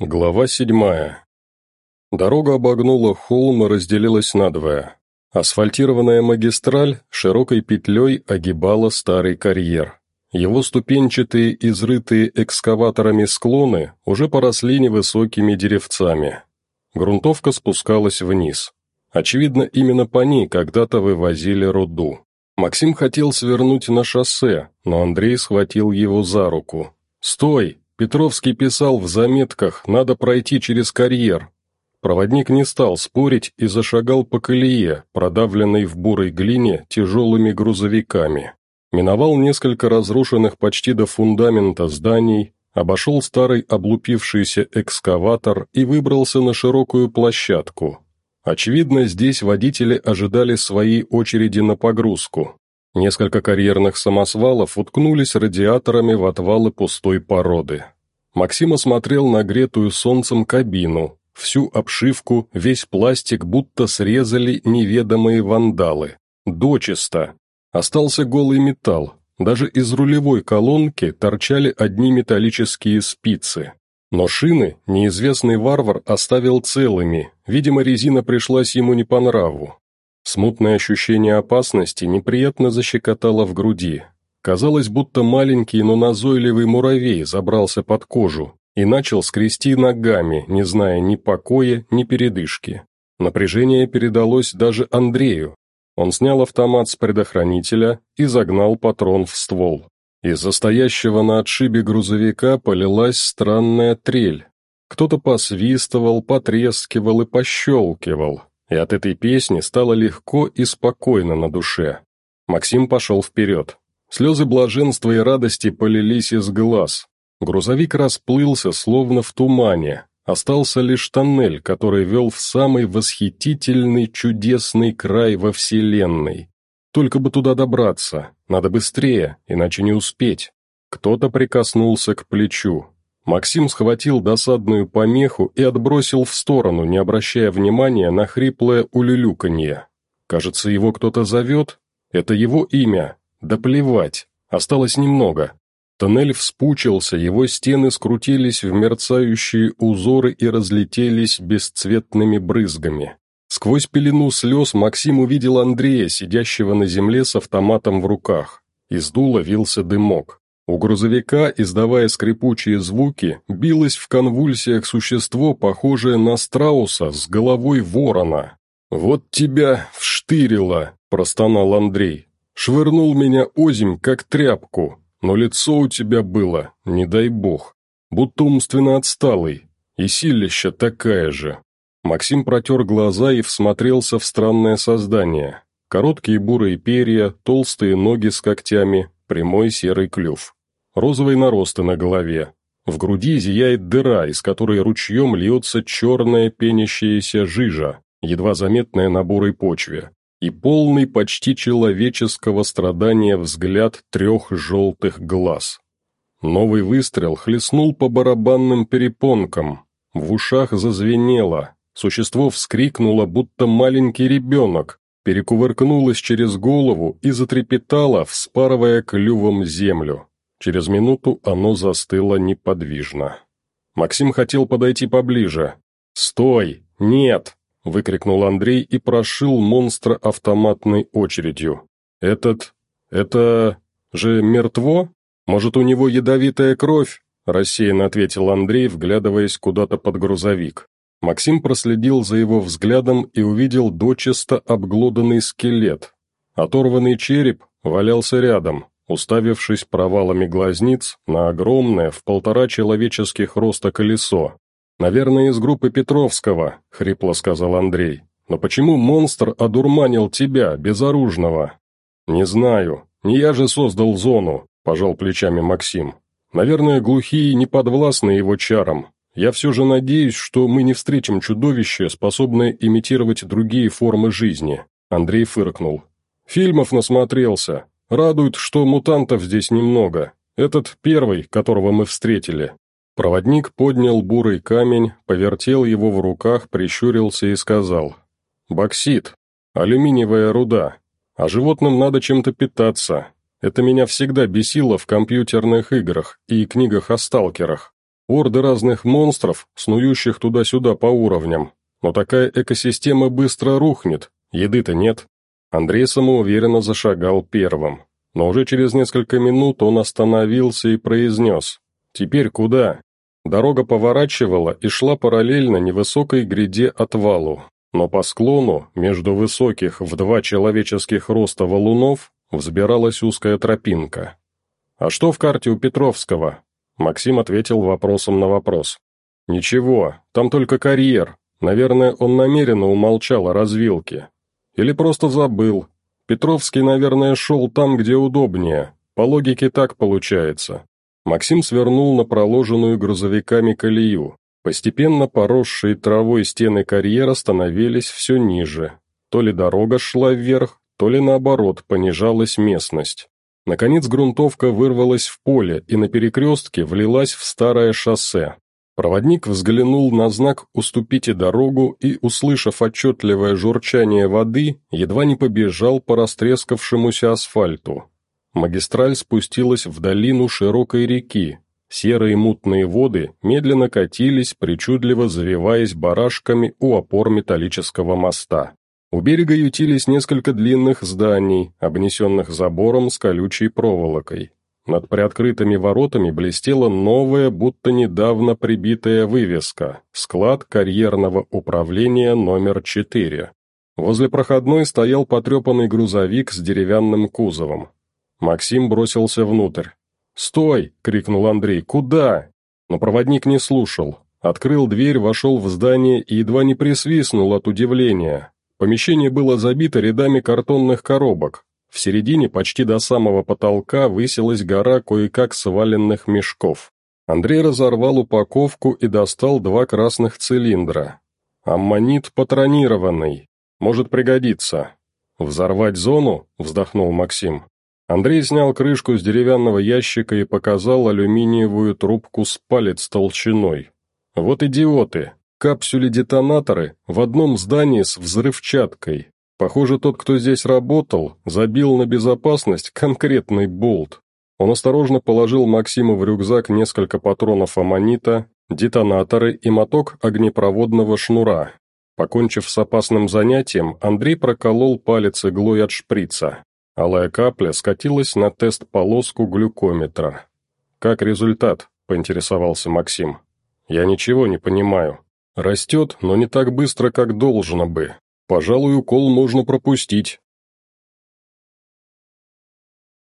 Глава седьмая. Дорога обогнула холм и разделилась надвое. Асфальтированная магистраль широкой петлей огибала старый карьер. Его ступенчатые, изрытые экскаваторами склоны уже поросли невысокими деревцами. Грунтовка спускалась вниз. Очевидно, именно по ней когда-то вывозили руду. Максим хотел свернуть на шоссе, но Андрей схватил его за руку. «Стой! Петровский писал в заметках «надо пройти через карьер». Проводник не стал спорить и зашагал по колее, продавленной в бурой глине тяжелыми грузовиками. Миновал несколько разрушенных почти до фундамента зданий, обошел старый облупившийся экскаватор и выбрался на широкую площадку. Очевидно, здесь водители ожидали своей очереди на погрузку. Несколько карьерных самосвалов уткнулись радиаторами в отвалы пустой породы. Максим осмотрел нагретую солнцем кабину, всю обшивку, весь пластик будто срезали неведомые вандалы. Дочисто. Остался голый металл, даже из рулевой колонки торчали одни металлические спицы. Но шины неизвестный варвар оставил целыми, видимо, резина пришлась ему не по нраву. Смутное ощущение опасности неприятно защекотало в груди. Казалось, будто маленький, но назойливый муравей забрался под кожу и начал скрести ногами, не зная ни покоя, ни передышки. Напряжение передалось даже Андрею. Он снял автомат с предохранителя и загнал патрон в ствол. Из-за на отшибе грузовика полилась странная трель. Кто-то посвистывал, потрескивал и пощелкивал, и от этой песни стало легко и спокойно на душе. Максим пошел вперед. Слезы блаженства и радости полились из глаз. Грузовик расплылся, словно в тумане. Остался лишь тоннель, который вел в самый восхитительный, чудесный край во Вселенной. Только бы туда добраться, надо быстрее, иначе не успеть. Кто-то прикоснулся к плечу. Максим схватил досадную помеху и отбросил в сторону, не обращая внимания на хриплое улюлюканье. Кажется, его кто-то зовет? Это его имя. Да плевать, осталось немного. Тоннель вспучился, его стены скрутились в мерцающие узоры и разлетелись бесцветными брызгами. Сквозь пелену слез Максим увидел Андрея, сидящего на земле с автоматом в руках. Из дула вился дымок. У грузовика, издавая скрипучие звуки, билось в конвульсиях существо, похожее на страуса с головой ворона. «Вот тебя вштырило!» – простонал Андрей. «Швырнул меня озимь, как тряпку, но лицо у тебя было, не дай бог, будто умственно отсталый, и силища такая же». Максим протер глаза и всмотрелся в странное создание. Короткие бурые перья, толстые ноги с когтями, прямой серый клюв розовые наросты на голове. В груди зияет дыра, из которой ручьем льется черная пенящаяся жижа, едва заметная на бурой почве, и полный почти человеческого страдания взгляд трех желтых глаз. Новый выстрел хлестнул по барабанным перепонкам, в ушах зазвенело, существо вскрикнуло, будто маленький ребенок, перекувыркнулось через голову и затрепетало, вспарывая клювом землю. Через минуту оно застыло неподвижно. Максим хотел подойти поближе. «Стой! Нет!» — выкрикнул Андрей и прошил монстра автоматной очередью. «Этот... это... же мертво? Может, у него ядовитая кровь?» — рассеянно ответил Андрей, вглядываясь куда-то под грузовик. Максим проследил за его взглядом и увидел дочисто обглоданный скелет. Оторванный череп валялся рядом, уставившись провалами глазниц на огромное в полтора человеческих роста колесо. «Наверное, из группы Петровского», — хрипло сказал Андрей. «Но почему монстр одурманил тебя, безоружного?» «Не знаю. Не я же создал зону», — пожал плечами Максим. «Наверное, глухие не подвластны его чарам. Я все же надеюсь, что мы не встретим чудовище, способное имитировать другие формы жизни». Андрей фыркнул. «Фильмов насмотрелся. Радует, что мутантов здесь немного. Этот первый, которого мы встретили». Проводник поднял бурый камень, повертел его в руках, прищурился и сказал. «Боксит. Алюминиевая руда. А животным надо чем-то питаться. Это меня всегда бесило в компьютерных играх и книгах о сталкерах. Орды разных монстров, снующих туда-сюда по уровням. Но такая экосистема быстро рухнет, еды-то нет. Андрей самоуверенно зашагал первым. Но уже через несколько минут он остановился и произнес. «Теперь куда?» Дорога поворачивала и шла параллельно невысокой гряде отвалу, но по склону, между высоких в два человеческих роста валунов, взбиралась узкая тропинка. «А что в карте у Петровского?» Максим ответил вопросом на вопрос. «Ничего, там только карьер. Наверное, он намеренно умолчал о развилке. Или просто забыл. Петровский, наверное, шел там, где удобнее. По логике так получается. Максим свернул на проложенную грузовиками колею. Постепенно поросшие травой стены карьера становились все ниже. То ли дорога шла вверх, то ли наоборот понижалась местность. Наконец грунтовка вырвалась в поле и на перекрестке влилась в старое шоссе. Проводник взглянул на знак «Уступите дорогу» и, услышав отчетливое журчание воды, едва не побежал по растрескавшемуся асфальту. Магистраль спустилась в долину широкой реки. Серые мутные воды медленно катились, причудливо завиваясь барашками у опор металлического моста. У берега ютились несколько длинных зданий, обнесенных забором с колючей проволокой. Над приоткрытыми воротами блестела новая, будто недавно прибитая вывеска «Склад карьерного управления номер 4». Возле проходной стоял потрепанный грузовик с деревянным кузовом. Максим бросился внутрь. «Стой!» — крикнул Андрей. «Куда?» Но проводник не слушал. Открыл дверь, вошел в здание и едва не присвистнул от удивления. Помещение было забито рядами картонных коробок. В середине, почти до самого потолка, высилась гора кое-как сваленных мешков. Андрей разорвал упаковку и достал два красных цилиндра. «Аммонит патронированный. Может пригодиться». «Взорвать зону?» — вздохнул Максим. Андрей снял крышку с деревянного ящика и показал алюминиевую трубку с палец толщиной. «Вот идиоты! Капсюли-детонаторы в одном здании с взрывчаткой. Похоже, тот, кто здесь работал, забил на безопасность конкретный болт. Он осторожно положил Максиму в рюкзак несколько патронов аммонита, детонаторы и моток огнепроводного шнура. Покончив с опасным занятием, Андрей проколол палец иглой от шприца. Алая капля скатилась на тест-полоску глюкометра. «Как результат?» – поинтересовался Максим. «Я ничего не понимаю. Растет, но не так быстро, как должно бы. Пожалуй, укол можно пропустить.